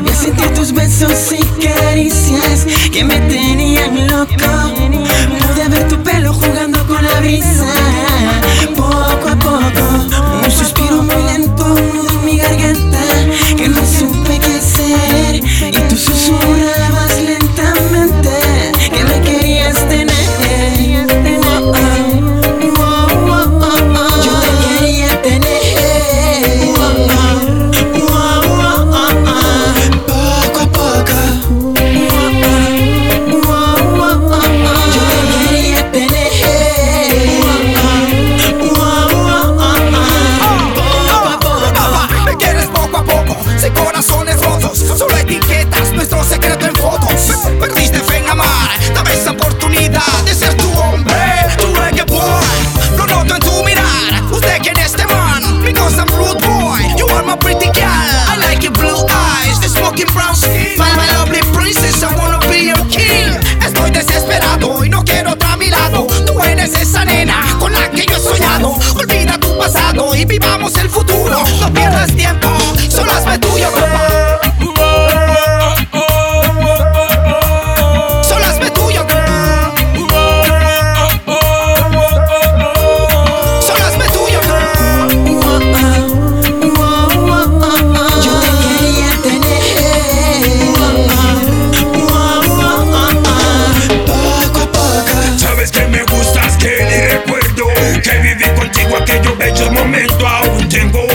Volví a sentir tus besos y caricias que me tenían loco. Pude ver tu pelo jugando con la brisa, poco a poco. Un suspiro muy lento, un nudo en mi garganta que no supe qué hacer. Smoking brown skin. My, my lovely princess, I wanna be your king. Estoy desesperado y no quiero otra a mi lado. Tú eres esa nena con la que yo he soñado. Olvida tu pasado y vivamos el futuro. No pierdas tiempo, contigo aquellos bellos momentos Aún. Tengo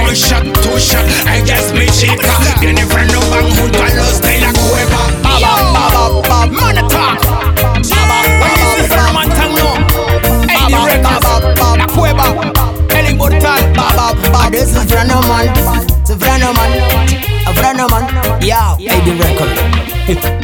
One shot, two shot, ella es mi chica Viene freno van junto a los de la cueva Baba, baba, baba, man attack. Baba, baba, baba, man tangno. Eddie Records, la cueva, el inmortal. Baba, baba. This is Frano man, it's a Frano man, a Frano man. Yeah, Eddie Record.